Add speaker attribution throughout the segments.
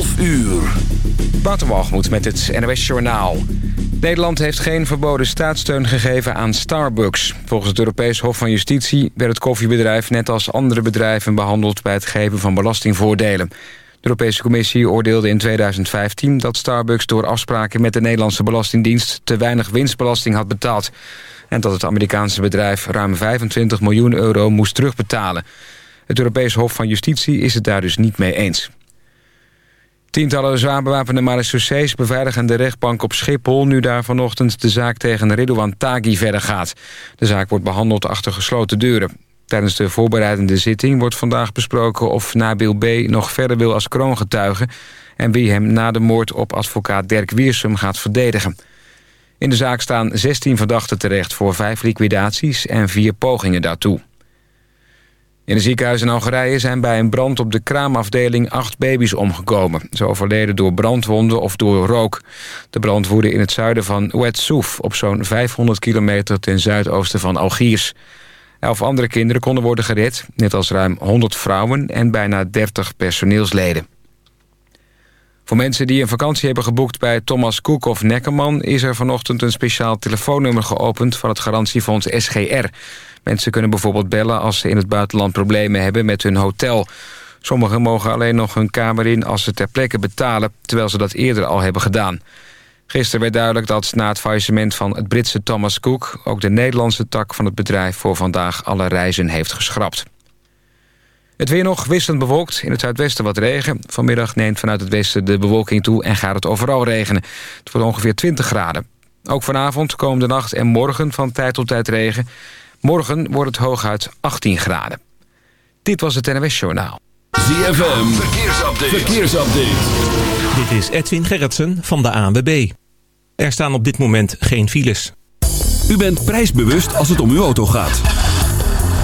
Speaker 1: 12 uur.
Speaker 2: Waterwalgemoed met het NOS Journaal. Nederland heeft geen verboden staatssteun gegeven aan Starbucks. Volgens het Europees Hof van Justitie werd het koffiebedrijf... net als andere bedrijven behandeld bij het geven van belastingvoordelen. De Europese Commissie oordeelde in 2015 dat Starbucks... door afspraken met de Nederlandse Belastingdienst... te weinig winstbelasting had betaald. En dat het Amerikaanse bedrijf ruim 25 miljoen euro moest terugbetalen. Het Europees Hof van Justitie is het daar dus niet mee eens. Tientallen zwaar bewapende marechaussees beveiligen de rechtbank op Schiphol... nu daar vanochtend de zaak tegen Ridouan Taghi verder gaat. De zaak wordt behandeld achter gesloten deuren. Tijdens de voorbereidende zitting wordt vandaag besproken... of Nabil B. nog verder wil als kroongetuige... en wie hem na de moord op advocaat Dirk Wiersum gaat verdedigen. In de zaak staan 16 verdachten terecht voor vijf liquidaties... en vier pogingen daartoe. In een ziekenhuis in Algerije zijn bij een brand op de kraamafdeling acht baby's omgekomen. Ze overleden door brandwonden of door rook. De brand woedde in het zuiden van Oued op zo'n 500 kilometer ten zuidoosten van Algiers. Elf andere kinderen konden worden gered, net als ruim 100 vrouwen en bijna 30 personeelsleden. Voor mensen die een vakantie hebben geboekt bij Thomas Cook of Neckerman... is er vanochtend een speciaal telefoonnummer geopend van het garantiefonds SGR... Mensen kunnen bijvoorbeeld bellen als ze in het buitenland problemen hebben met hun hotel. Sommigen mogen alleen nog hun kamer in als ze ter plekke betalen... terwijl ze dat eerder al hebben gedaan. Gisteren werd duidelijk dat na het faillissement van het Britse Thomas Cook... ook de Nederlandse tak van het bedrijf voor vandaag alle reizen heeft geschrapt. Het weer nog wisselend bewolkt, in het zuidwesten wat regen. Vanmiddag neemt vanuit het westen de bewolking toe en gaat het overal regenen. Het wordt ongeveer 20 graden. Ook vanavond, komende nacht en morgen van tijd tot tijd regen. Morgen wordt het hooguit 18 graden. Dit was het NWS Journaal.
Speaker 1: ZFM, verkeersupdate. verkeersupdate.
Speaker 3: Dit is Edwin Gerritsen van de ANWB. Er staan op dit moment geen files.
Speaker 1: U bent prijsbewust als het om uw auto gaat.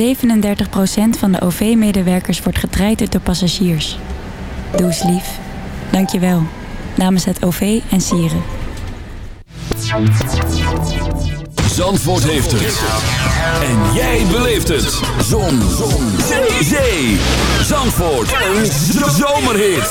Speaker 4: 37% van de OV-medewerkers wordt getraind door passagiers. Doe eens lief. Dank je wel. Namens het OV en Sieren.
Speaker 1: Zandvoort heeft het. En jij beleeft het. Zon. Zon. Zee. Zandvoort. Een zomerhit.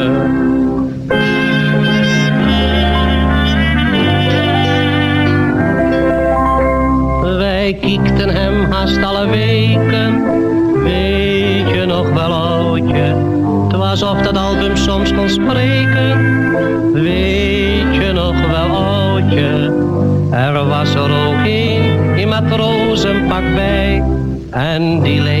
Speaker 5: Weet je nog wel oudje? Het was of dat album soms kon spreken, weet je nog wel oudje? Er was er ook een in matrozenpak bij, en die leek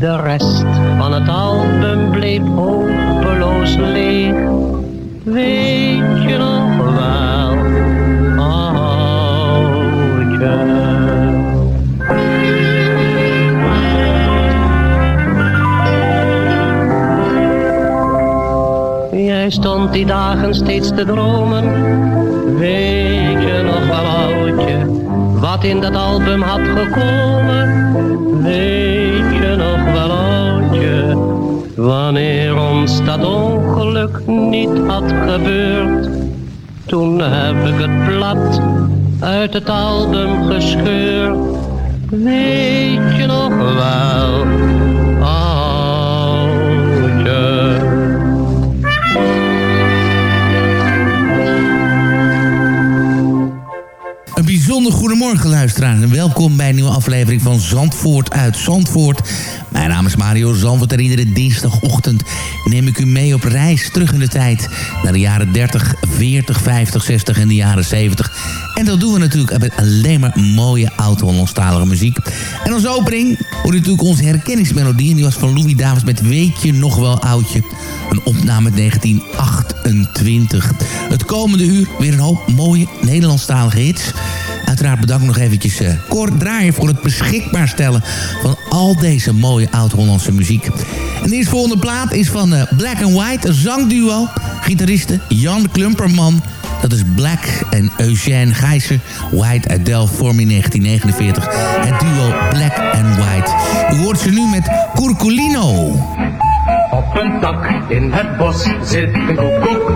Speaker 5: De rest van het album bleef hopeloos leeg. Weet je nog wel, oudje. Jij stond die dagen steeds te dromen. Weet je nog wel, oudje, wat in dat album had gekomen? Weet je nog wel, oudje, wanneer ons dat ongeluk niet had gebeurd? Toen heb ik het blad uit het album gescheurd. Weet je nog wel,
Speaker 6: Goedemorgen luisteraars en welkom bij een nieuwe aflevering van Zandvoort uit Zandvoort. Mijn naam is Mario Zandvoort en iedere dinsdagochtend neem ik u mee op reis terug in de tijd naar de jaren 30, 40, 50, 60 en de jaren 70. En dat doen we natuurlijk met alleen maar mooie oud-Hollandstalige muziek. En als opening hoor u natuurlijk onze herkenningsmelodie en die was van Louis Davis met Weet je nog wel oudje? Een opname uit 1928. Het komende uur weer een hoop mooie Nederlandstalige hits. Bedankt nog eventjes uh, Cor Draaier voor het beschikbaar stellen van al deze mooie oud-Hollandse muziek. En de eerstvolgende plaat is van uh, Black and White, een zangduo. Gitaristen Jan Klumperman, dat is Black en Eugène Gijzer. White uit Delft vorm in 1949. Het duo Black and White. U hoort ze nu met Curculino.
Speaker 7: Op een tak in het bos zit een koekoek.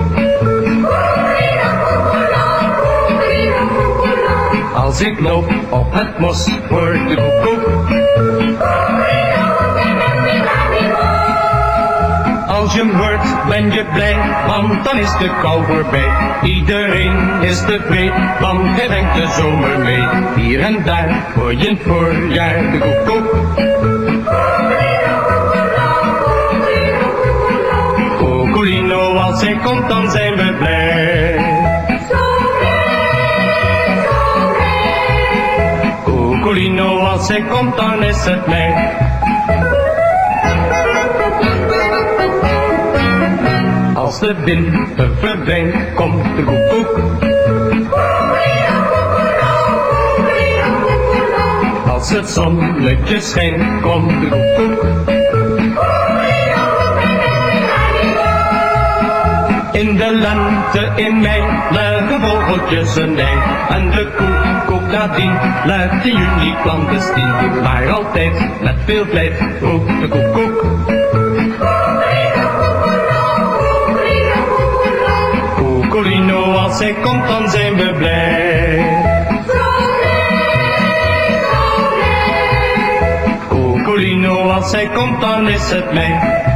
Speaker 7: Als ik loop op het mos, hoort de koekoek. Als je hem hoort, ben je blij, want dan is de kou voorbij. Iedereen is tevreden, want hij brengt de zomer mee. Hier en daar hoor je het voorjaar de koekoek. Kokolino, als hij komt, dan zijn we blij. Kokolino, als hij komt, dan is het mij. Als de winter verdwijnt, komt de koekoek. Als het zonnetje schijnt, komt de koekoek. In de lente in mei leggen vogeltjes een ei. En de koekoek nadien luidt in juni clandestien. Maar altijd met veel vlijt roept de koekoek. Koekolino, als hij komt dan zijn we blij. Koekolino, als hij komt dan is het mij.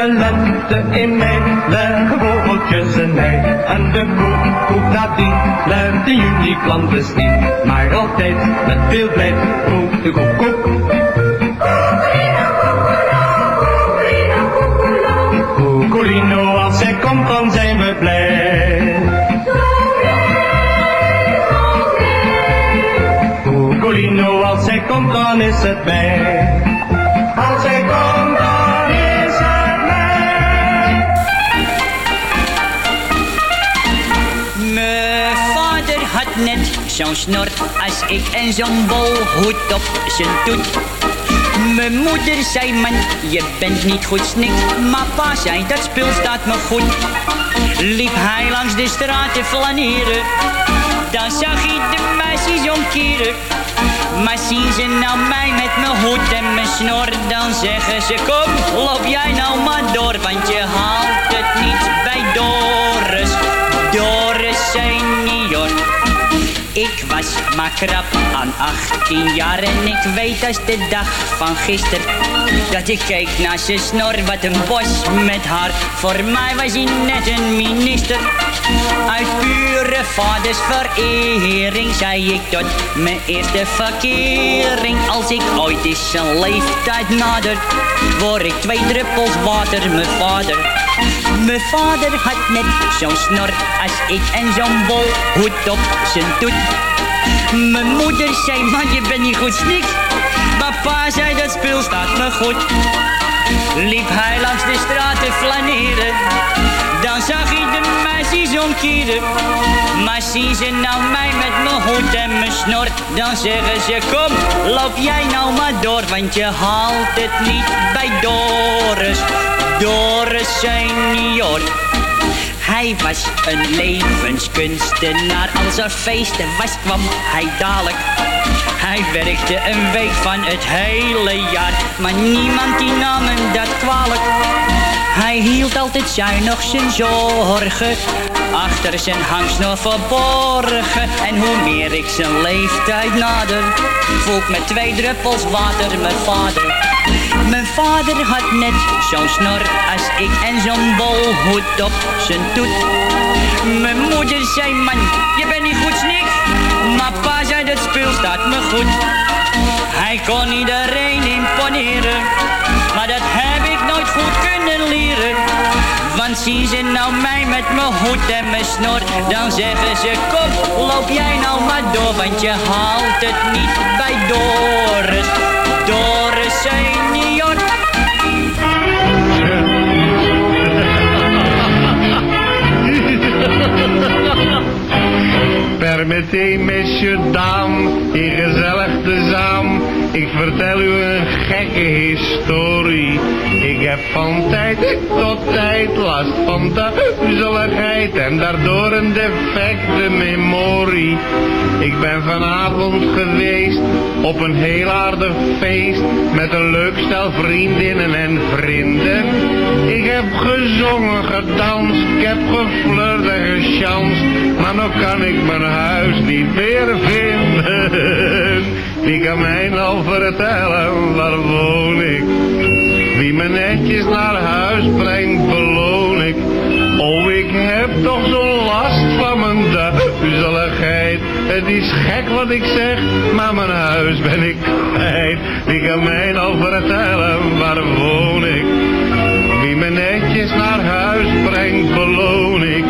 Speaker 7: De lente in mei leggen vogeltjes een ei. En de koe, koe nadien legt in juni. Maar altijd met veel blijf, koe de koe, koe. Koekolino, als zij komt dan zijn we blij. Koekolino, als zij komt dan is het mij.
Speaker 8: Zo'n snor als ik en zo'n bolhoed op zijn toet. Mijn moeder zei, man, je bent niet goed snikt. Maar pa zei, dat spul staat me goed. Liep hij langs de straat te flaneren. Dan zag hij de meisjes omkeren. Maar zien ze nou mij met mijn hoed en mijn snor, dan zeggen ze kom, loop jij nou maar door, want je haalt het niet bij Doris, Doris senior. Ik was maar krap aan 18 jaar en ik weet als de dag van gisteren dat ik keek naar zijn snor, wat een bos met haar. Voor mij was hij net een minister. Uit pure vaders verering zei ik tot mijn eerste verkering. Als ik ooit eens een leeftijd nader, word ik twee druppels water, mijn vader. Mijn vader had net zo'n snor als ik en zo'n bol hoed op zijn toet. Mijn moeder zei, man je bent niet goed snik. Maar pa zei, dat spul staat me goed. Liep hij langs de straat te flaneren. Dan zag hij de meisjes omkeren. Maar zien ze nou mij met mijn hoed en mijn snor. Dan zeggen ze, kom, loop jij nou maar door. Want je haalt het niet bij Doris. Doris senior. Hij was een levenskunstenaar. Als er feesten was, kwam hij dadelijk. Hij werkte een week van het hele jaar. Maar niemand die nam hem dat kwalijk. Hij hield altijd zuinig zijn zorgen. Achter zijn hangsnor verborgen. En hoe meer ik zijn leeftijd nader. Voel ik met twee druppels water mijn vader. Vader had net zo'n snor als ik en zo'n bolhoed op zijn toet. Mijn moeder zei, man, je bent niet goed snik. Maar pa zei, dat spul staat me goed. Hij kon iedereen imponeren, maar dat heb ik nooit goed kunnen leren. Want zien ze nou mij met mijn hoed en mijn snor, dan zeggen ze, kom, loop jij nou maar door, want je haalt het niet bij Doris. Doris senior.
Speaker 9: Permettez, messieurs, dames, hier gezellig tezamen. Ik vertel u een gekke historie. Ik heb van tijd tot tijd last van duizeligheid en daardoor een defecte memorie. Ik ben vanavond geweest op een heel aardig feest met een leuk stel vriendinnen en vrienden. Ik heb gezongen, gedanst, ik heb geflirt en gechanst, maar nog kan ik mijn huis niet meer vinden. Wie kan mij nou vertellen, waar woon ik? Wie me netjes naar huis brengt, beloon ik. Oh, ik heb toch zo'n last van mijn duizeligheid. Het is gek wat ik zeg, maar mijn huis ben ik kwijt. Wie kan mij nou vertellen, waar woon ik? Wie me netjes naar huis brengt, beloon ik.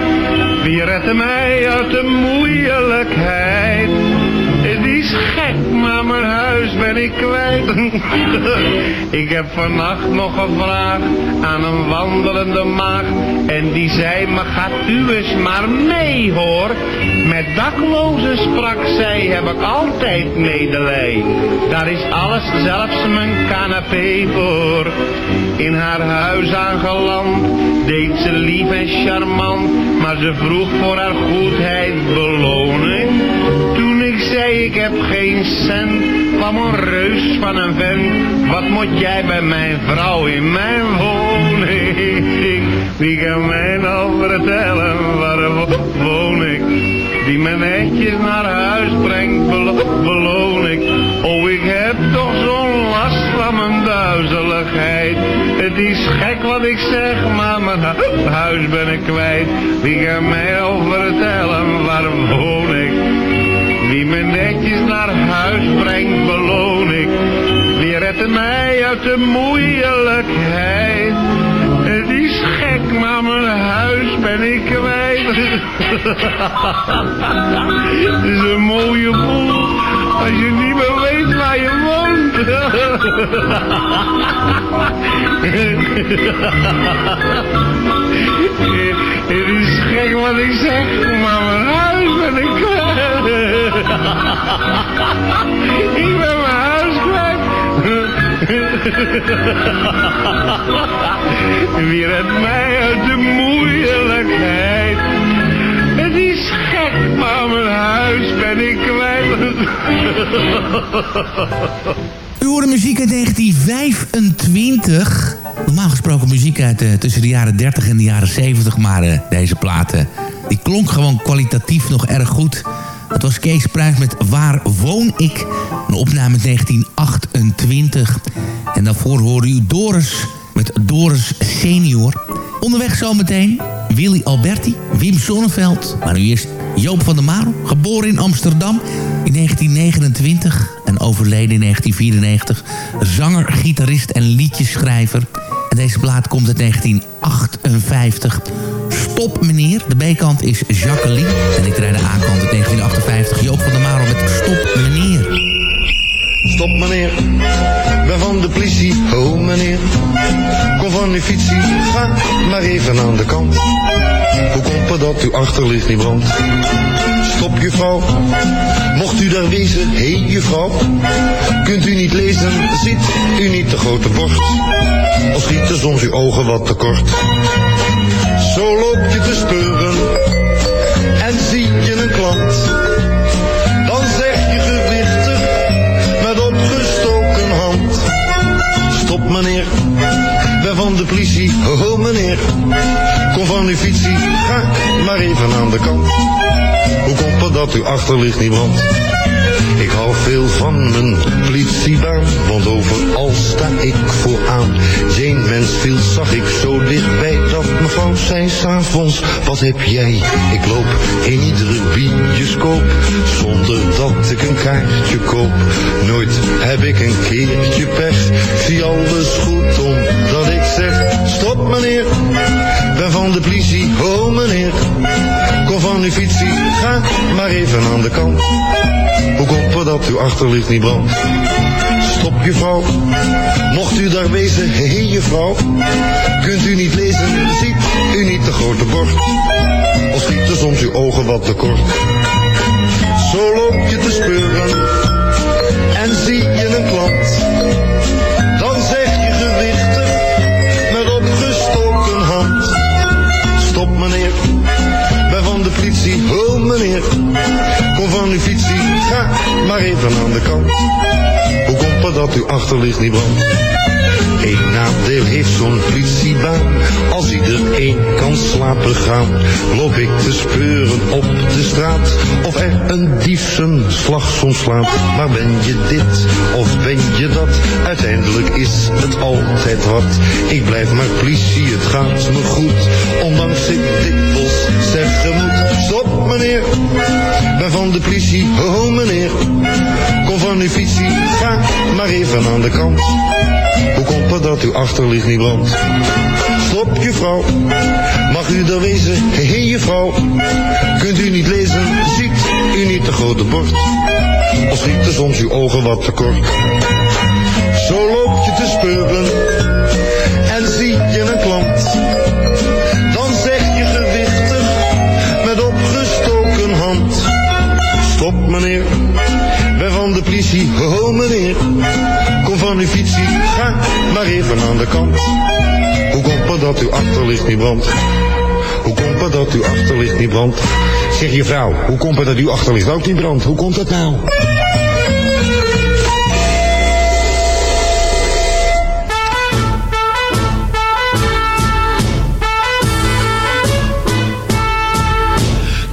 Speaker 9: Wie redt mij uit de moeilijkheid? Maar mijn huis ben ik kwijt. ik heb vannacht nog gevraagd aan een wandelende maag. En die zei, maar gaat u eens maar mee hoor. Met daklozen sprak zij, heb ik altijd medelij. Daar is alles, zelfs mijn canapé voor. In haar huis aangeland, deed ze lief en charmant. Maar ze vroeg voor haar goedheid beloning. Ik heb geen cent, kwam een reus van een vent. Wat moet jij bij mijn vrouw in mijn woning? Wie kan mij nou vertellen, waar wo- woon ik? Die me netjes naar huis brengt, belo- beloon ik. Oh, ik heb toch zo'n last van mijn duizeligheid. Het is gek wat ik zeg, maar mijn hu- huis ben ik kwijt. Wie kan mij nou vertellen, waar woon ik? Wie me netjes naar huis brengt, beloon ik. Wie redt mij uit de moeilijkheid? Het is gek, maar mijn huis ben ik kwijt. Het is een mooie boel, als je niet meer weet waar je woont. Het is gek wat ik zeg, maar mijn huis ben ik kwijt. Ik ben mijn huis kwijt. Wie redt mij uit de moeilijkheid? Het is gek, maar mijn huis ben ik kwijt.
Speaker 6: U hoorde muziek uit 1925. Normaal gesproken muziek uit eh, tussen de jaren 30 en de jaren 70. Maar eh, deze platen, die klonk gewoon kwalitatief nog erg goed. Dat was Kees Pruis met Waar woon ik? Een opname uit 1928. En daarvoor hoorde u Doris met Doris Senior. Onderweg zometeen Willy Alberti, Wim Sonneveld. Maar nu eerst Joop van der Marel, geboren in Amsterdam in 1929 en overleden in 1994. Zanger, gitarist en liedjeschrijver. En deze plaat komt uit 1958. Stop meneer, de B-kant is Jacqueline. En ik rijd de A-kant uit 1958. Joop van der Marel met Stop meneer.
Speaker 10: Stop meneer, ben van de politie, oh meneer. Kom van uw fietsie, ga maar even aan de kant. Hoe komt het dat uw achterlicht niet brandt? Stop juffrouw, mocht u daar wezen, hé hey, juffrouw. Kunt u niet lezen, ziet u niet de grote bord? Of schieten soms uw ogen wat te kort? Zo loop je te speuren en zie je een klant. Dan zeg je gewichtig met opgestoken hand. Stop meneer, ben van de politie, oh meneer. Kom van uw fietsie, ga maar even aan de kant. Hoe komt het dat uw achterlicht niet brandt? Ik hou veel van mijn politiebaan, want overal sta ik vooraan. Geen mens viel zag ik zo dichtbij dat mevrouw zei s'avonds, wat heb jij? Ik loop in iedere bioscoop, zonder dat ik een kaartje koop. Nooit heb ik een keertje pech, zie alles goed omdat ik zeg, stop meneer, ben van de politie, oh meneer. Kom van uw fietsie, ga maar even aan de kant. Hoe komt dat uw achterlicht niet brandt? Stop juffrouw, mocht u daar wezen, hé hey, juffrouw. Kunt u niet lezen, ziet u niet de grote bord? Of schieten soms uw ogen wat te kort? Zo loop je te speuren en zie je een klant. Dan zeg je gewichtig met opgestoken hand. Stop meneer, ben van de politie, oh meneer. Kom van uw fietsie, ga maar even aan de kant. Hoe komt het dat uw achterlicht niet brandt? Eén nadeel heeft zo'n politiebaan. Als iedereen kan slapen gaan, loop ik te speuren op de straat. Of er een dief zijn slag soms slaat. Maar ben je dit of ben je dat? Uiteindelijk is het altijd wat. Ik blijf maar politie, het gaat me goed. Ondanks ik dikwijls zeggen moet. Stop meneer, ben van de politie, oh meneer. Ga maar even aan de kant. Hoe komt het dat uw achterlicht niet brandt? Stop juffrouw, mag u daar wezen? Hé hey, juffrouw, kunt u niet lezen? Ziet u niet de grote bord? Of schieten soms uw ogen wat te kort? Zo loop je te speuren en zie je een klant. Dan zeg je gewichtig met opgestoken hand. Stop meneer, de politie, oh meneer. Kom van uw fietsie, ga maar even aan de kant. Hoe komt het dat uw achterlicht niet brandt? Hoe komt het dat uw achterlicht niet brandt? Zeg je vrouw, hoe komt het dat uw achterlicht ook niet brandt? Hoe komt dat nou?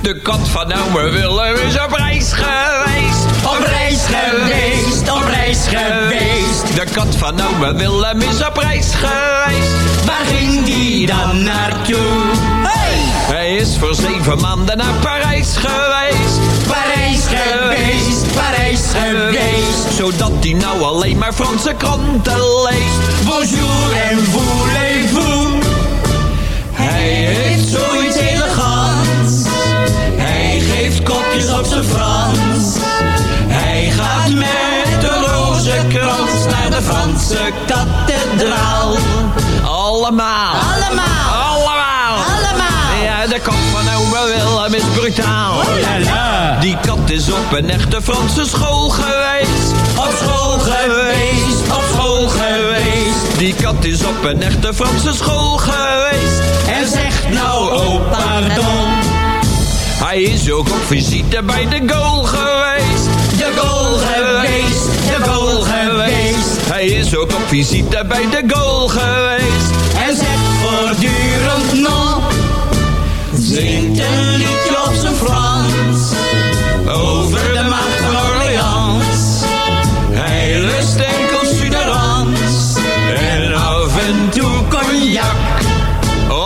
Speaker 11: De kat van ome Willem kat van ome Willem is op reis geweest. Waar ging die dan naartoe? Hey! Hij is voor zeven maanden naar Parijs geweest. Parijs geweest, Parijs geweest. Zodat hij nou alleen maar Franse kranten leest. Bonjour en voulez-vous. Een echte Franse school geweest. Op school geweest. Op school geweest. Die kat is op een echte Franse school geweest. En zegt nou, oh pardon. Hij is ook op visite bij de goal geweest. De goal geweest, de goal geweest. Hij is ook op visite bij de goal geweest. En zegt voortdurend nog. Zingt een liedje op zijn Frans. Over de macht van Orleans. Hij lust enkel suderans. En af en toe cognac.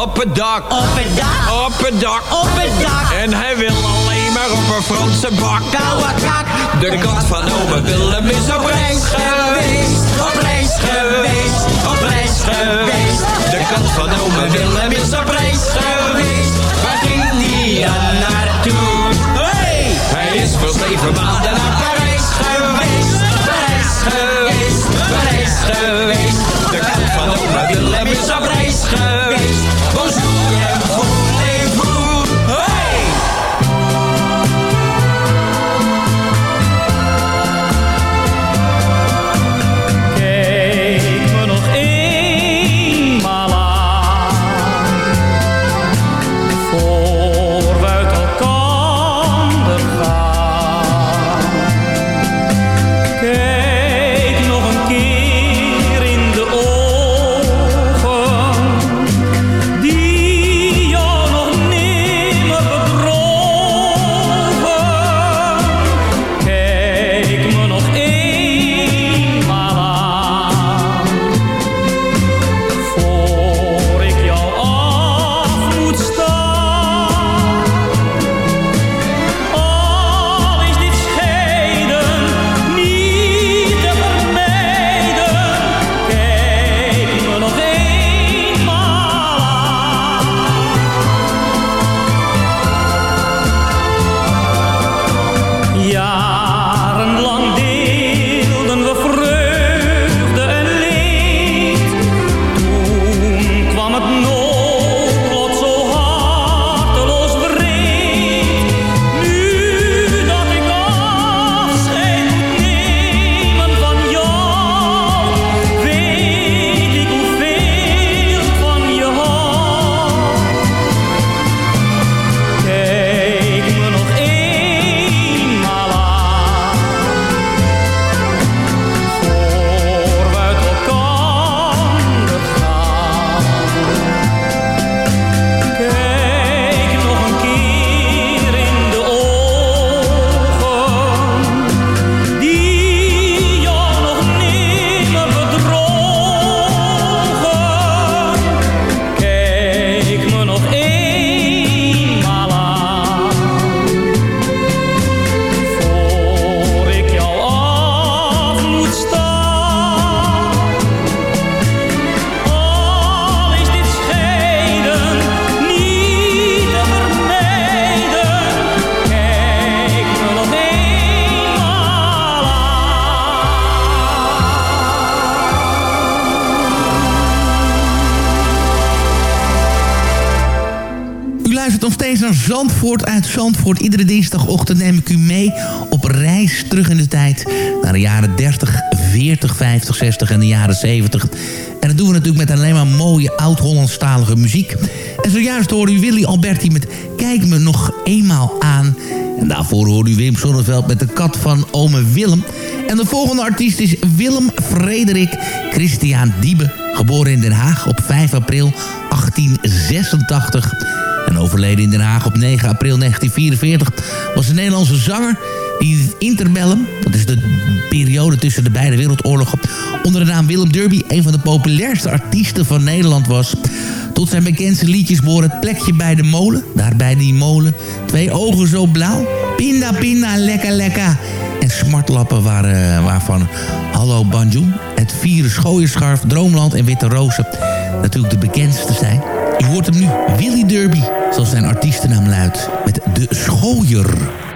Speaker 11: Op het dak. Op het dak. Op het dak. Op het dak. En hij wil alleen maar op een Franse bak. Koude kak. De kat van ome Willem is op reis geweest. Op reis geweest. Op reis geweest. De kat van ome Willem is op reis geweest. Waar ging die dan naartoe? Is voor zeven maanden
Speaker 6: Zandvoort uit Zandvoort. Iedere dinsdagochtend neem ik u mee op reis terug in de tijd. Naar de jaren 30, 40, 50, 60 en de jaren 70. En dat doen we natuurlijk met alleen maar mooie oud-Hollandstalige muziek.
Speaker 12: En zojuist hoorde u Willy Alberti met Kijk me nog eenmaal aan. En daarvoor hoorde u Wim Sonneveld met de kat van ome Willem. En de volgende artiest is Willem Frederik Christian Diebe. Geboren in Den Haag op 5 april 1886 en overleden in Den Haag op 9 april 1944... was een Nederlandse zanger die het interbellum... dat is de periode tussen de beide wereldoorlogen... onder de naam Willem Derby een van de populairste artiesten van Nederland was... Tot zijn bekendste liedjes behoren het plekje bij de molen. Daar bij die molen. Twee ogen zo blauw. Pinda, pinda, lekker, lekker. En smartlappen waren, waarvan Hallo Banjoen. Het vieren schooierscharf, Droomland en Witte Rozen. Natuurlijk de bekendste zijn. Je hoort hem nu, Willy Derby. Zoals zijn artiestennaam luidt. Met De Schooier.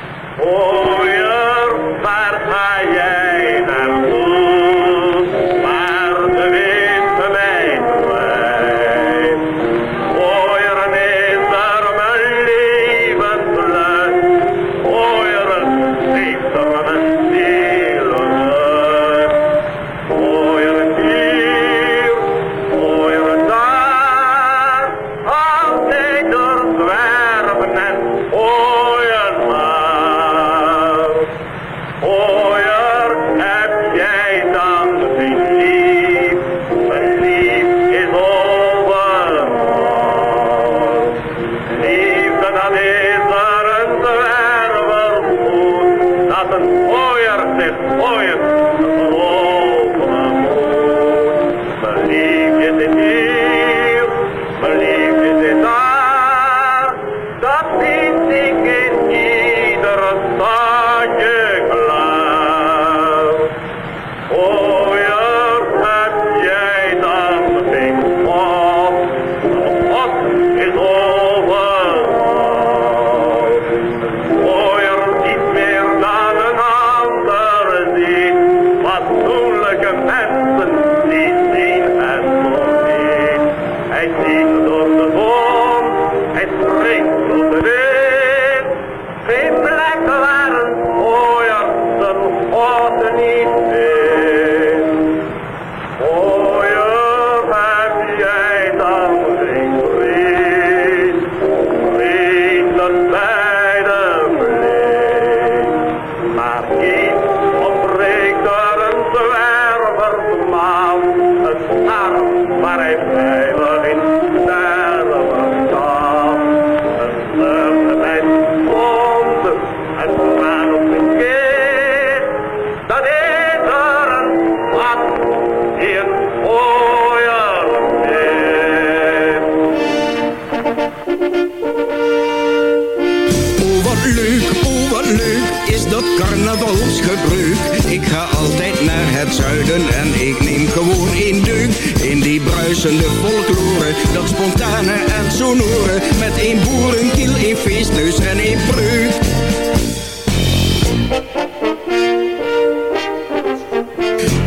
Speaker 13: Folklore, dat spontane en sonore. Met één boerenkiel, één feestneus en één breuk.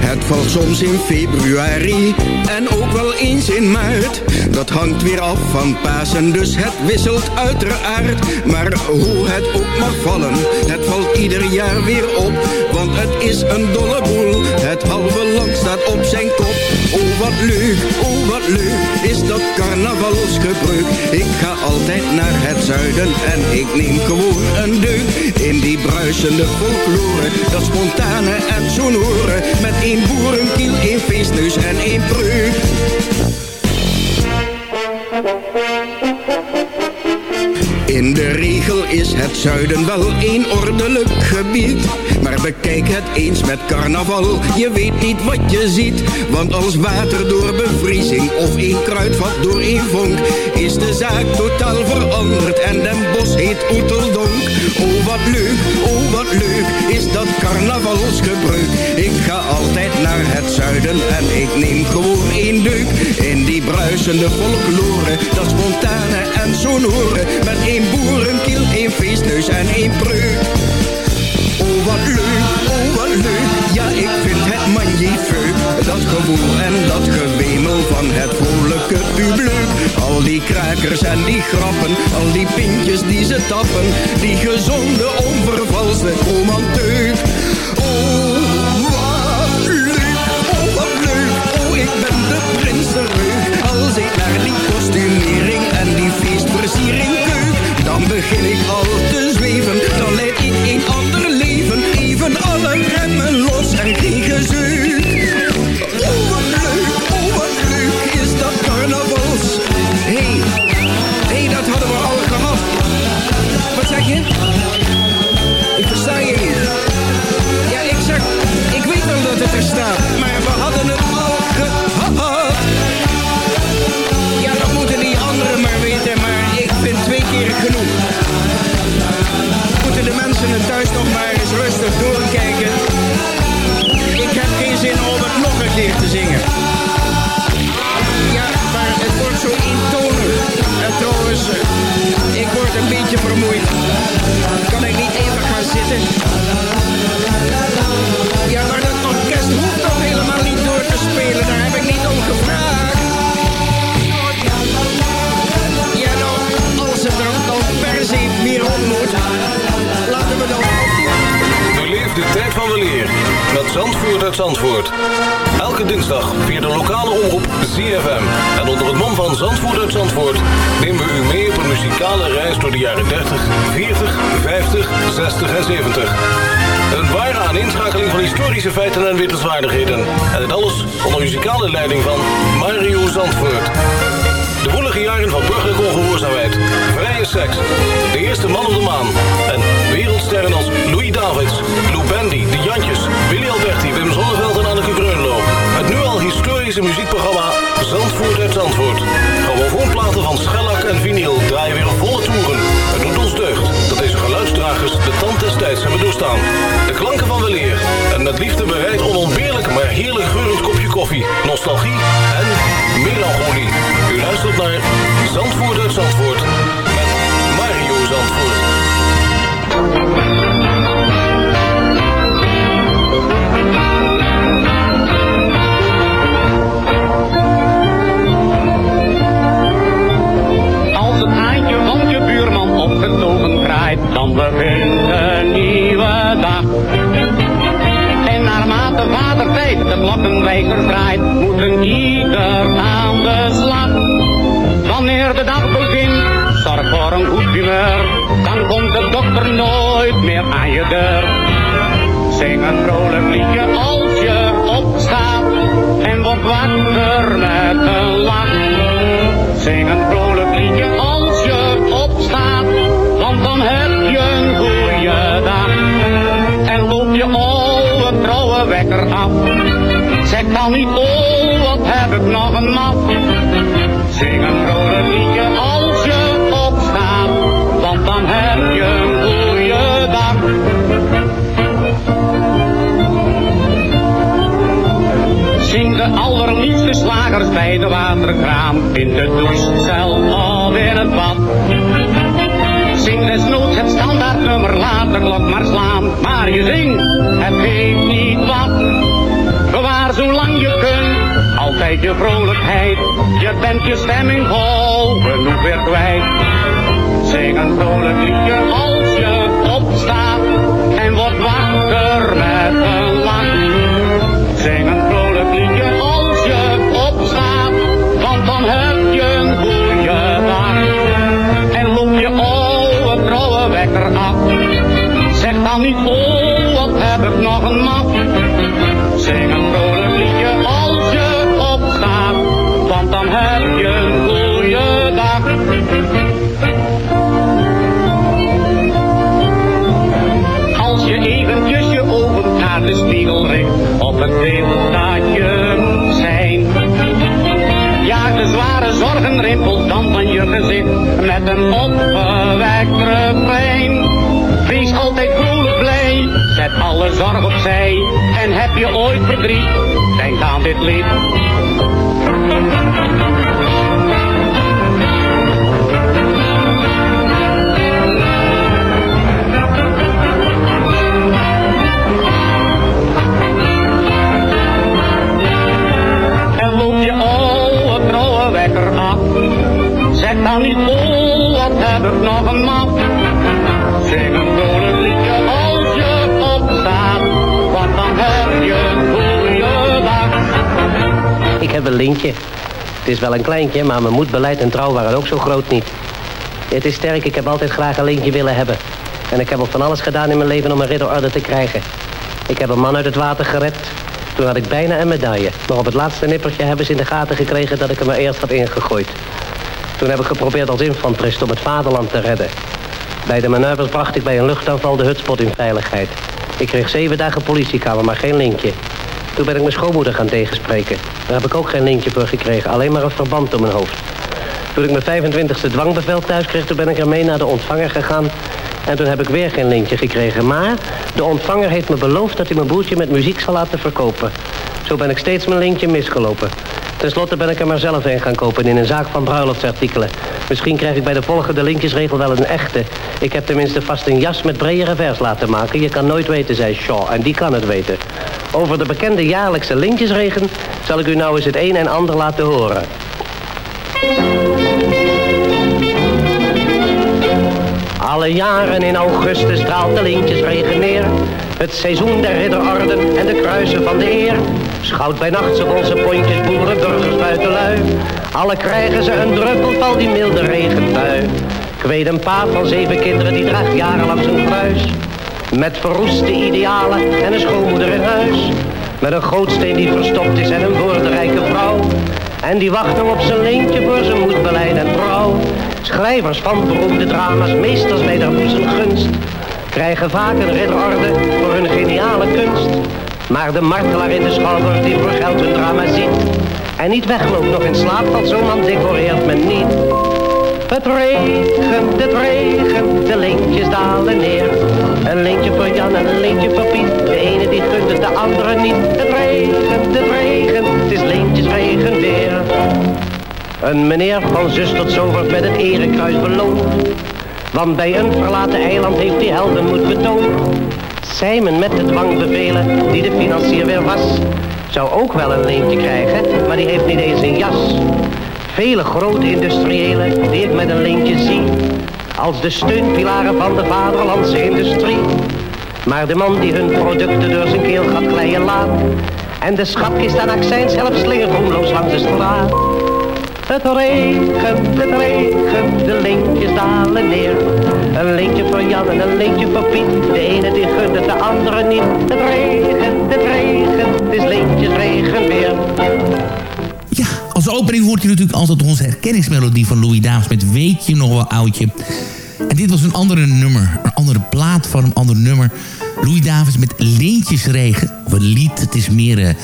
Speaker 13: Het valt soms in februari en ook wel eens in maart. Dat hangt weer af van Pasen, dus het wisselt uiteraard. Maar hoe het ook mag vallen, het valt ieder jaar weer op. Want het is een dolle boel, het halve land staat op zijn kop. Oh wat leuk, oh wat leuk, is dat carnavalsgebruik. Ik ga altijd naar het zuiden en ik neem gewoon een deuk. In die bruisende folklore, dat spontane en sonore. Met één boerenkiel, één feestneus en één breuk. In de regel is het zuiden wel één ordelijk gebied. Maar bekijk het eens met carnaval, je weet niet wat je ziet. Want als water door bevriezing of één kruidvat door één vonk... is de zaak totaal veranderd en Den Bos heet Oeteldonk. Oh wat leuk, oh wat leuk, is dat carnavalsgebruik. Ik ga altijd naar het zuiden en ik neem gewoon één deuk. In die bruisende folklore, dat spontane en sonore. Met één boerenkiel, één feestneus en één breuk. Oh wat leuk, oh wat leuk, ja ik vind het magnifiek. Dat gewoel en dat gewemel van het vrolijke publiek. Al die krakers en die grappen, al die pintjes die ze tappen. Die gezonde, onvervalste romanteuk. begin ik
Speaker 14: al
Speaker 15: te zweven. Dan stemming vol, genoeg weer kwijt. Zing een vrolijk liedje als je opstaat, en word wakker met een lach. Zing een vrolijk liedje als je opstaat, want dan heb je een goede dag. En loop je oude trouwe wekker af. Zeg dan niet, oh wat heb ik nog een map. Zing een een opgewekt refrein. Altijd vrolijk blij, zet alle zorg opzij. En heb je ooit verdriet, denk aan dit lied. Zeg dan niet, heb ik nog een map. Zing een vrolijk liedje als je opstaat, want dan heb je een goede dag.
Speaker 5: Ik heb een lintje. Het is wel een kleintje, maar mijn moed, beleid en trouw waren ook zo groot niet. Het is sterk, ik heb altijd graag een lintje willen hebben. En ik heb ook van alles gedaan in mijn leven om een ridderorde te krijgen. Ik heb een man uit het water gered. Toen had ik bijna een medaille. Maar op het laatste nippertje hebben ze in de gaten gekregen dat ik hem er eerst had ingegooid. Toen heb ik geprobeerd als infanterist om het vaderland te redden. Bij de manoeuvres bracht ik bij een luchtaanval de hutspot in veiligheid. Ik kreeg zeven dagen politiekamer, maar geen lintje. Toen ben ik mijn schoonmoeder gaan tegenspreken. Daar heb ik ook geen lintje voor gekregen, alleen maar een verband om mijn hoofd. Toen ik mijn 25e dwangbevel thuis kreeg, toen ben ik ermee naar de ontvanger gegaan. En toen heb ik weer geen lintje gekregen. Maar de ontvanger heeft me beloofd dat hij mijn boeltje met muziek zal laten verkopen. Zo ben ik steeds mijn lintje misgelopen. Ten slotte ben ik er maar zelf een gaan kopen in een zaak van bruiloftsartikelen. Misschien krijg ik bij de volgende lintjesregel wel een echte. Ik heb tenminste vast een jas met brede revers laten maken. Je kan nooit weten, zei Shaw, en die kan het weten. Over de bekende jaarlijkse lintjesregen zal ik u nou eens het een en ander laten horen. Alle jaren in augustus straalt de lintjesregen neer. Het seizoen der ridderorden en de kruisen van de eer. Schout bij nacht op onze pontjes, boeren, burgers, buitenlui. Alle krijgen ze een druppel van die milde regenbui. Ik weet een pa van zeven kinderen die draagt jarenlang zijn kruis. Met verroeste idealen en een schoonmoeder in huis. Met een gootsteen die verstopt is en een woordenrijke vrouw. En die wacht nog op zijn leentje voor zijn moedbeleid en trouw. Schrijvers van beroemde drama's, meesters bij der boezem gunst. Krijgen vaak een ridderorde voor hun geniale kunst. Maar de martelaar in de schouwburg die voor geld hun drama ziet. En niet wegloopt nog in slaap, valt zo'n man decoreert men niet. Het regent, het regent, de lintjes dalen neer. Een lintje voor Jan en een lintje voor Piet. De ene die gunt het, de andere niet. Het regent, het regent, het is lintjes regen weer. Een meneer van zus tot zo met het erekruis beloond. Want bij een verlaten eiland heeft hij heldenmoed betoond. Simon met de dwangbevelen, die de financier weer was. Zou ook wel een leentje krijgen, maar die heeft niet eens een jas. Vele grote industriëlen die ik met een leentje zie. Als de steunpilaren van de vaderlandse industrie. Maar de man die hun producten door zijn keel gaat kleien laat. En de schatkist aan accijns zelfs slingert roemloos langs de straat. Het regent, het regent, de lintjes dalen neer. Een lintje voor Jan en een lintje voor Piet. De ene die gunt het, de andere niet. Het regent, het regent, het is lintjes regen weer.
Speaker 6: Als opening hoort je natuurlijk altijd onze herkenningsmelodie van Louis Davis met Weet je nog wel oudje. En dit was een andere nummer, een andere plaat van een ander nummer. Louis Davis met Lintjesregen, of een lied, het is meer eh,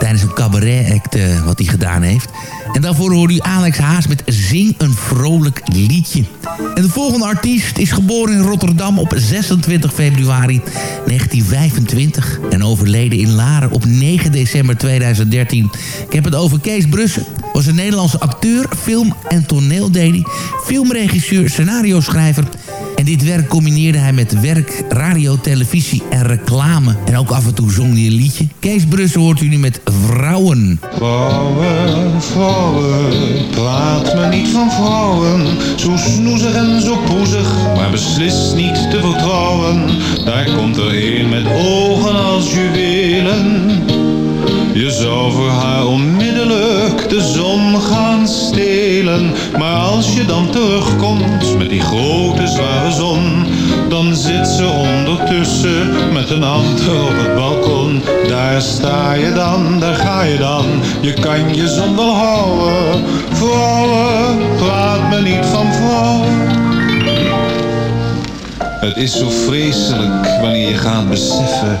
Speaker 6: tijdens een cabaret-act eh, wat hij gedaan heeft. En daarvoor hoorde u Alex Haas met Zing een vrolijk liedje. En de volgende artiest is geboren in Rotterdam op 26 februari 1925. En overleden in Laren op 9 december 2013. Ik heb het over Kees Brussen. Was een Nederlandse acteur, film- en toneeldenie. Filmregisseur, scenario-schrijver... En dit werk combineerde hij met werk, radio, televisie en reclame. En ook af en toe zong hij een liedje. Kees Brussen hoort u nu met Vrouwen.
Speaker 16: Vrouwen, vrouwen, praat me niet van vrouwen. Zo snoezig en zo poezig, maar beslist niet te vertrouwen. Daar komt er een met ogen als juwelen. Je zou voor haar onmiddellijk de zon gaan stelen. Maar als je dan terugkomt met die grote zware zon, dan zit ze ondertussen met een ander op het balkon. Daar sta je dan, daar ga je dan, je kan je zon wel houden. Vrouwen, praat me niet van vrouwen. Het is zo vreselijk wanneer je gaat beseffen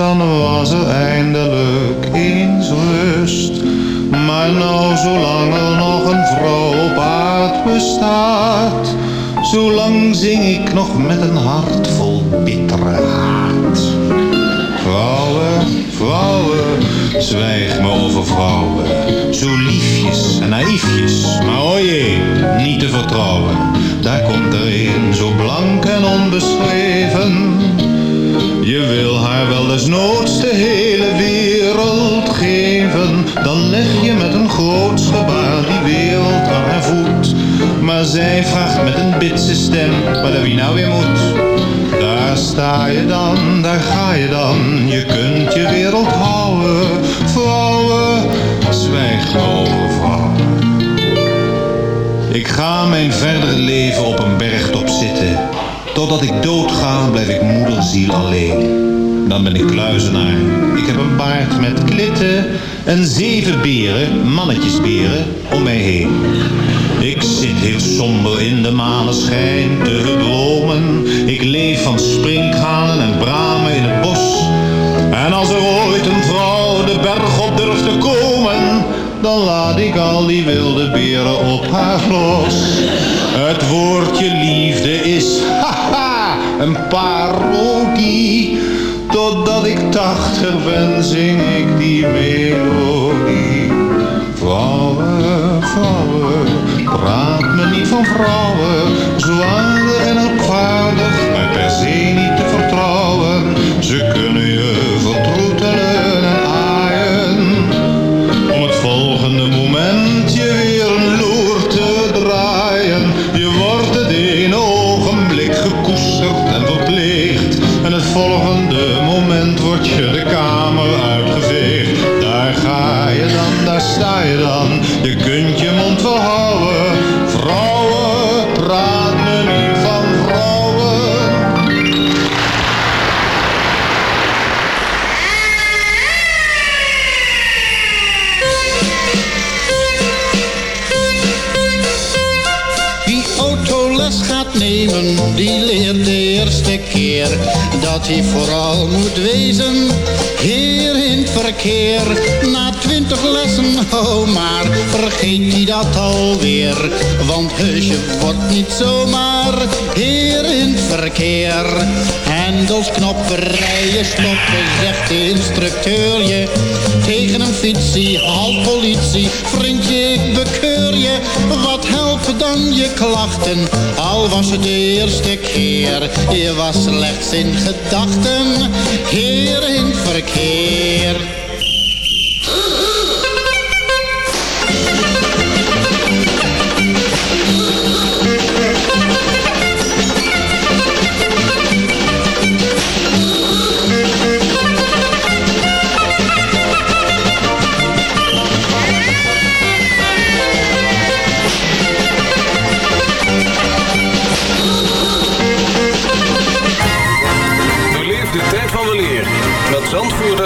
Speaker 16: dan was er eindelijk eens rust. Maar nou, zolang er nog een vrouw op aard bestaat, zolang zing ik nog met een hart vol bittere haat. Vrouwen, vrouwen, zwijg me over vrouwen. Zo liefjes en naïefjes, maar o jee, niet te vertrouwen. Daar komt er een zo blank en onbeschreven. Je wil haar wel desnoods de hele wereld geven. Dan leg je met een groot gebaar die wereld aan haar voet. Maar zij vraagt met een bitse stem, wat heb je nou weer moet? Daar sta je dan, daar ga je dan, je kunt je wereld houden. Vrouwen, zwijg over vrouwen. Ik ga mijn verdere leven op een bergtop zitten. Totdat ik doodga, blijf ik moederziel alleen. Dan ben ik kluizenaar. Ik heb een paard met klitten en zeven beren, mannetjesberen, om mij heen. Ik zit heel somber in de maneschijn te dromen. Ik leef van sprinkhanen en bramen in het bos. En als er ooit een vrouw de berg op durft te komen, dan laat ik al die wilde beren op haar los. Het woordje liefde is, haha, een parodie. Totdat ik tachtig ben, zing ik die melodie. Vrouwen, vrouwen, praat me niet van vrouwen. Zo aardig en opvaardig, maar per se niet te vertrouwen. Ze kunnen je vertroetelen en aaien. Om het volgende moment
Speaker 17: hij vooral moet wezen. Heer in het verkeer, na twintig lessen, oh maar vergeet hij dat alweer. Want heusje wordt niet zomaar heer in het verkeer. Hendels, knoppen, rijen, stoppen, zegt de instructeur je. Tegen een fietsie, halt politie, vriendje ik bekeur je. Dan je klachten, al was het de eerste keer. Je was slechts in gedachten, heer in verkeer.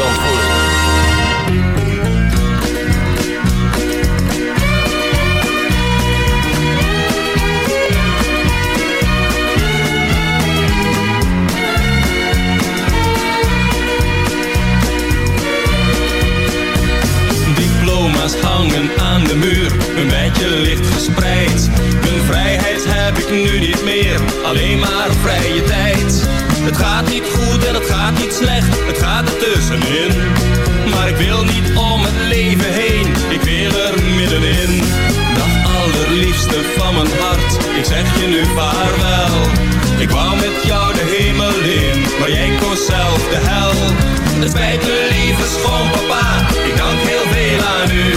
Speaker 18: Zandvoort.
Speaker 19: Diploma's hangen aan de muur, een beetje licht verspreid. Mijn vrijheid heb ik nu niet meer, alleen maar vrije tijd. Het gaat niet goed en het gaat niet slecht, het gaat ertussenin. Maar ik wil niet om het leven heen, ik wil er middenin. Dag allerliefste van mijn hart, ik zeg je nu vaarwel. Ik wou met jou de hemel in, maar jij koos zelf de hel. Het spijt me lieve schoonpapa, ik dank heel veel aan u.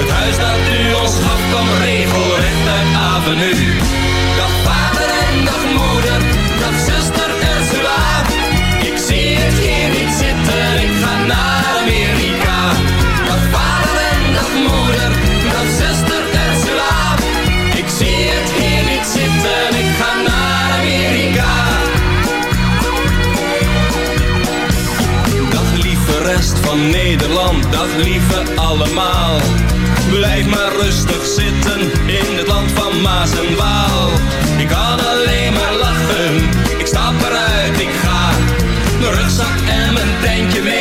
Speaker 19: Het huis dat u ons gaf kwam regelrecht uit avenue. Dag vader en dag moeder, dag zuster Ik zie het hier niet zitten, ik ga naar Amerika. Dag vader en moeder, dag zuster Ursula. Ik zie het hier niet zitten, ik ga naar Amerika. Dag lieve rest van Nederland, dag lieve allemaal. Blijf maar rustig zitten in het land van Maas en Waal. Ik kan alleen Mijn rugzak en mijn tentje mee,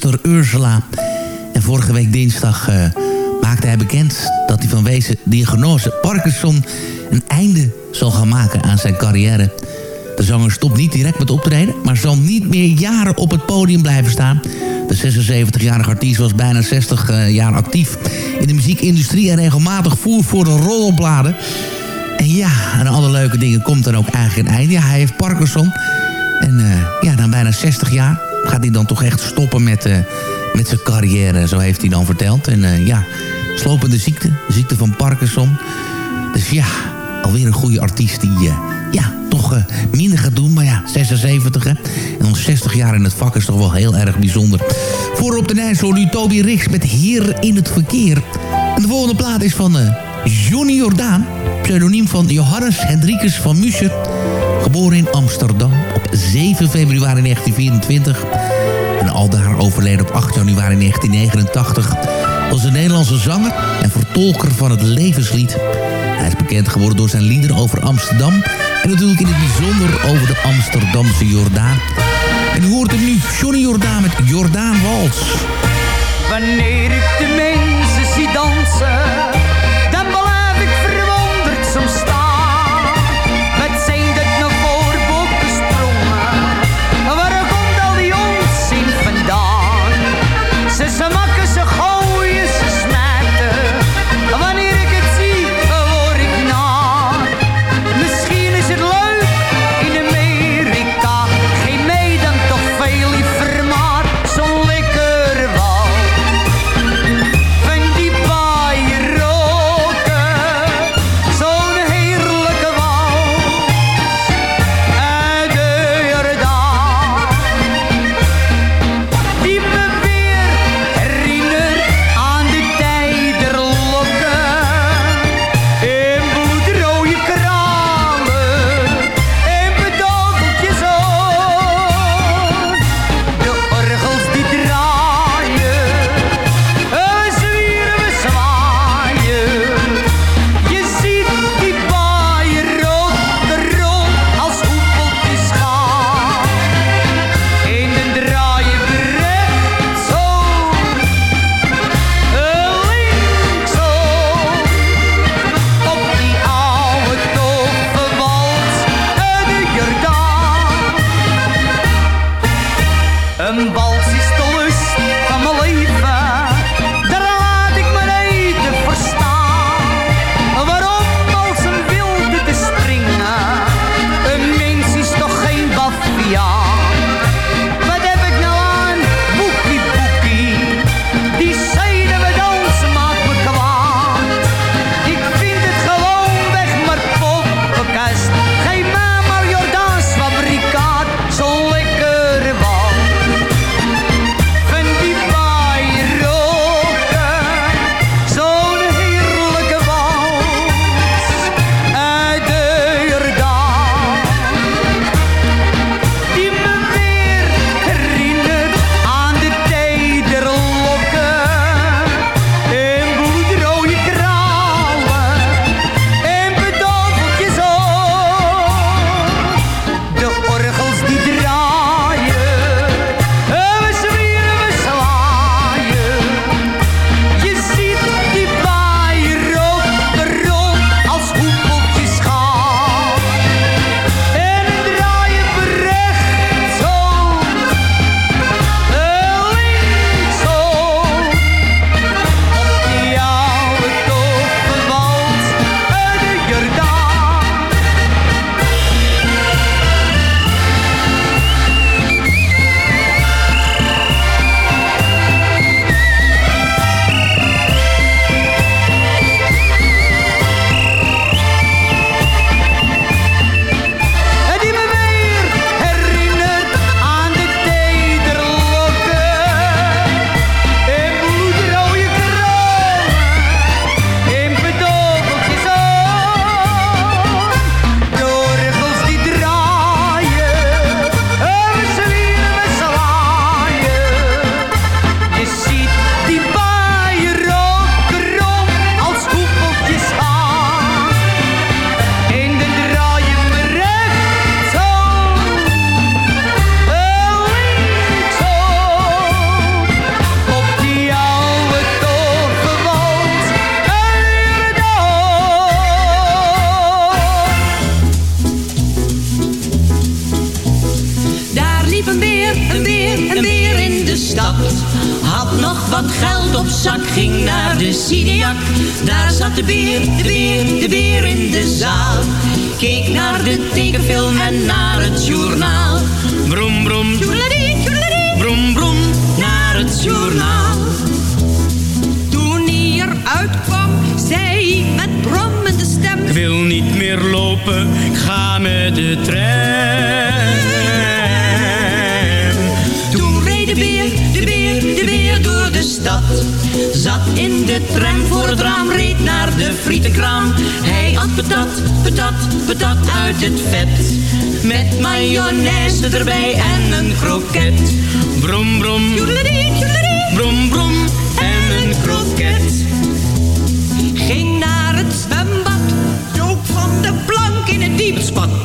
Speaker 19: zuster Ursula.
Speaker 6: En vorige week dinsdag uh, maakte hij bekend dat hij vanwege diagnose Parkinson een einde zal gaan maken aan zijn carrière. De zanger stopt niet direct met optreden, maar zal niet meer jaren op het podium blijven staan. De 76-jarige artiest was bijna 60 uh, jaar actief in de muziekindustrie en regelmatig voer voor de rollenbladen. En ja, aan alle leuke dingen komt dan ook eigenlijk een einde. Hij heeft Parkinson. En uh, ja, na bijna 60 jaar gaat hij dan toch echt stoppen met, uh, met zijn carrière. Zo heeft hij dan verteld. En uh, ja, slopende ziekte. Ziekte van Parkinson. Dus ja, alweer een goede artiest die ja, toch minder gaat doen. Maar ja, 76 hè. En dan 60 jaar in het vak is toch wel heel erg bijzonder. Voor op de Nijs nu Toby Rix met Heer in het Verkeer. En de volgende plaat is van Johnny Jordaan. Pseudoniem van Johannes Hendrikus van Muscher. Geboren in Amsterdam op 7 februari 1924. En aldaar overleden op 8 januari 1989. Was een Nederlandse zanger en vertolker van het levenslied. Hij is bekend geworden door zijn liederen over Amsterdam. En natuurlijk in het bijzonder over de Amsterdamse Jordaan. En u hoort hem nu, Johnny Jordaan met Jordaan Wals.
Speaker 20: Wanneer ik de mensen zie dansen,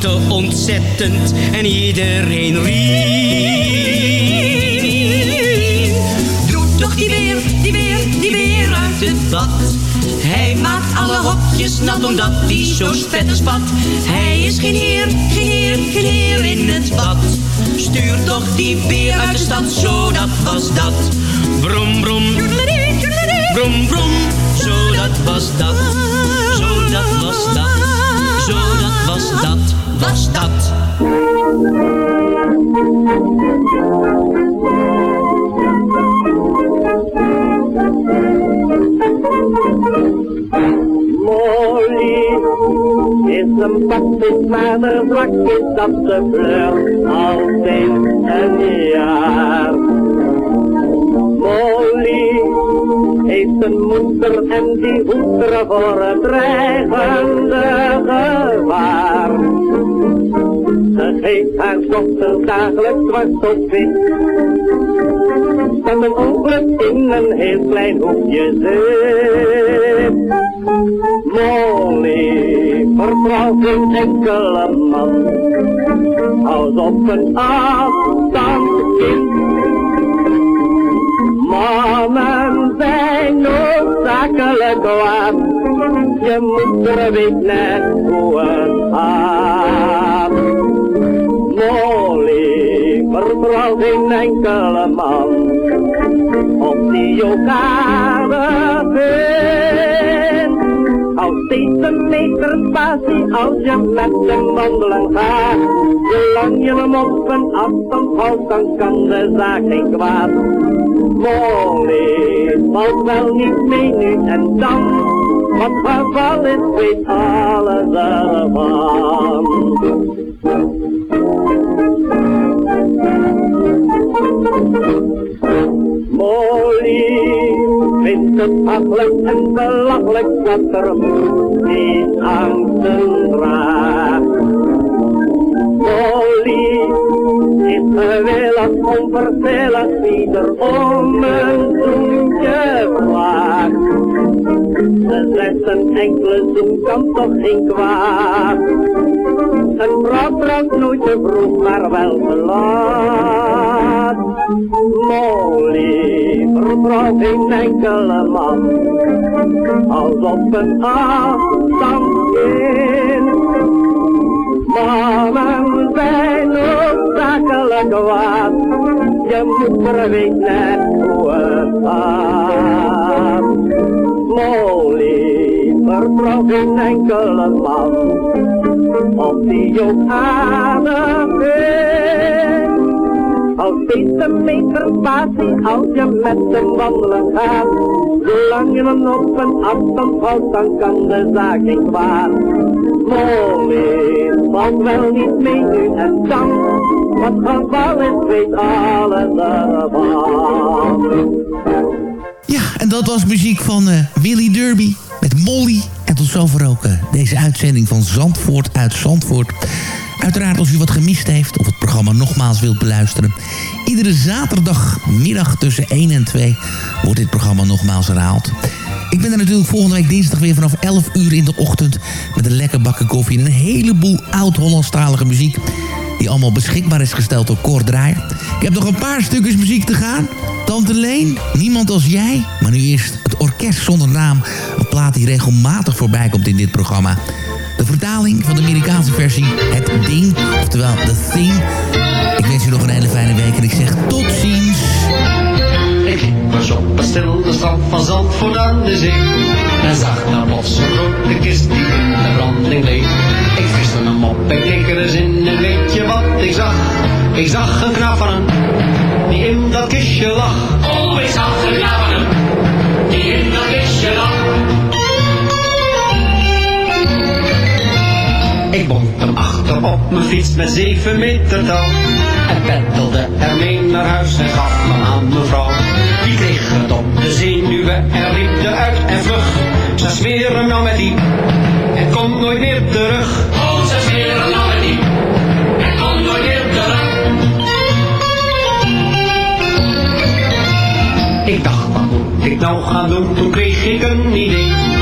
Speaker 21: Spatte ontzettend en iedereen riep. Doe toch die weer, die weer, die weer uit het bad. Hij maakt alle hokjes nat omdat hij zo vet spat. Hij is geen heer, geen heer, geen heer in het bad. Stuur toch die beer uit de stad, zo dat was dat. Brom, brom, brom, brom, zo dat was dat. Zo dat was dat. Zo dat was dat, was dat.
Speaker 12: Is een bakvis, maar de zwak is dat ze flirt altijd een jaar. Molly heeft een moeder en die hoeft er voor het dreigende gevaar. Ze geeft haar dochter dagelijks zwart op wit. Van een ongeluk in een heel klein hoekje zit. Molly vertrouwt geen enkele man. Hou op een afstand, kind. Mannen zijn noodzakelijk kwaad. Je moeder weet net hoe het gaat. Molly vertrouwt geen enkele man. Of die elkaar vindt. Hou steeds meter spatie als je met hem wandelen gaat. Zolang je hem op een afstand houdt, dan kan de zaak geen kwaad. Molly valt wel niet mee nu en dan. Wat geval is, weet alles ervan. Molly vindt het achelijk en belachelijk dat er die angsten draagt. Molly is gewillig onverschillig wie er om een zoentje vraagt. Slechts een enkele zoen kan toch geen kwaad. Een vrouw trouwt nooit te vroeg, maar wel te laat. Molly vertrouwt geen enkele man. Als op een afstand in. Mannen zijn noodzakelijk kwaad. Je moeder weet net hoe het gaat. Molly vertrouwt geen enkele man. Of die ook adem. Al steeds een meter spatie als je met hem wandelen gaat. Zolang je hem op een afstand houdt, dan kan de zaak geen kwaad. Molly valt wel niet mee nu en dan. Wat geval is, weet alles ervan.
Speaker 6: Ja, en dat was muziek van eh Willy Derby met Molly. En tot zover ook eh, deze uitzending van Zandvoort uit Zandvoort. Uiteraard als u wat gemist heeft of het programma nogmaals wilt beluisteren. Iedere zaterdagmiddag tussen 1 en 2 wordt dit programma nogmaals herhaald. Ik ben er natuurlijk volgende week dinsdag weer vanaf 11 uur in de ochtend... met een lekker bakken koffie en een heleboel oud-Hollandstalige muziek... die allemaal beschikbaar is gesteld door Cor Draaier. Ik heb nog een paar stukjes muziek te gaan. Tante Leen, Niemand als jij. Maar nu eerst het orkest zonder naam. Een plaat die regelmatig voorbij komt in dit programma. De vertaling van de Amerikaanse versie Het Ding, oftewel The Thing. Ik wens u nog een hele fijne week en ik zeg tot ziens.
Speaker 22: Strand van Zandvoort aan de zee. En zag daar plots een grote kist die in de branding leek. Ik viste hem op en keek er eens in en weet je wat ik zag? Ik zag een knaap die in dat kistje lag. Oh, ik zag een knaap die in dat kistje lag. Ik bond hem achter op mijn fiets met zeven meter touw. En peddelde ermee naar huis en gaf hem aan mevrouw. Die kreeg het op de zenuwen en riep eruit en vlug. Ze smeren hem nou met die en komt nooit meer terug. Oh, ze smeren hem nou met die en komt nooit meer terug. Ik dacht, wat moet ik nou gaan doen? Toen kreeg ik een idee.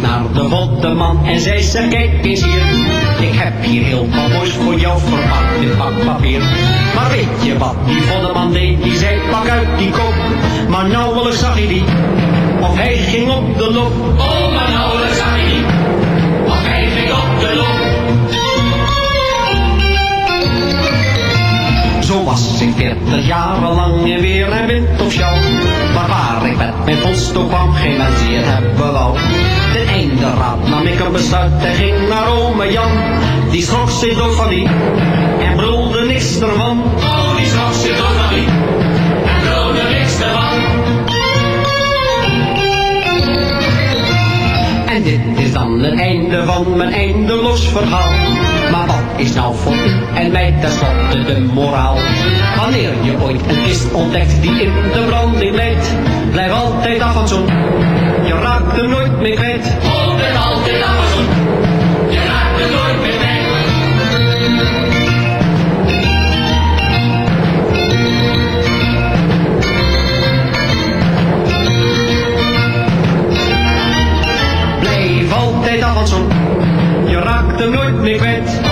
Speaker 22: naar de voddeman en zei ze, kijk eens hier. Ik heb hier heel wat moois voor jou verpakt in pakpapier. Maar weet je wat die voddeman deed? Die zei, pak uit die kop. Maar nauwelijks zag hij die, of hij ging op de loop. Oh, maar nauwelijks zag hij die, of hij ging op de loop. Ik veertig jaren lang in weer en wind of sjouw. Maar waar ik met mijn volstok kwam, geen mens die het hebben wou. Ten einde raad nam ik een besluit en ging naar ome Jan. Die schrok zich dood van die en brulde niks ervan. Oh, die schrok zich dood van die en brulde niks ervan. En dit is dan het einde van mijn eindeloos verhaal. Maar wat is nou voor en mij tenslotte de moraal? Wanneer je ooit een kist ontdekt die in de branding leidt, blijf altijd af van zo'n. Je raakt hem nooit meer kwijt. Blijf altijd af van zo'n. Je raakt hem nooit meer kwijt. Blijf altijd af van zo'n. Je raakt hem nooit meer kwijt.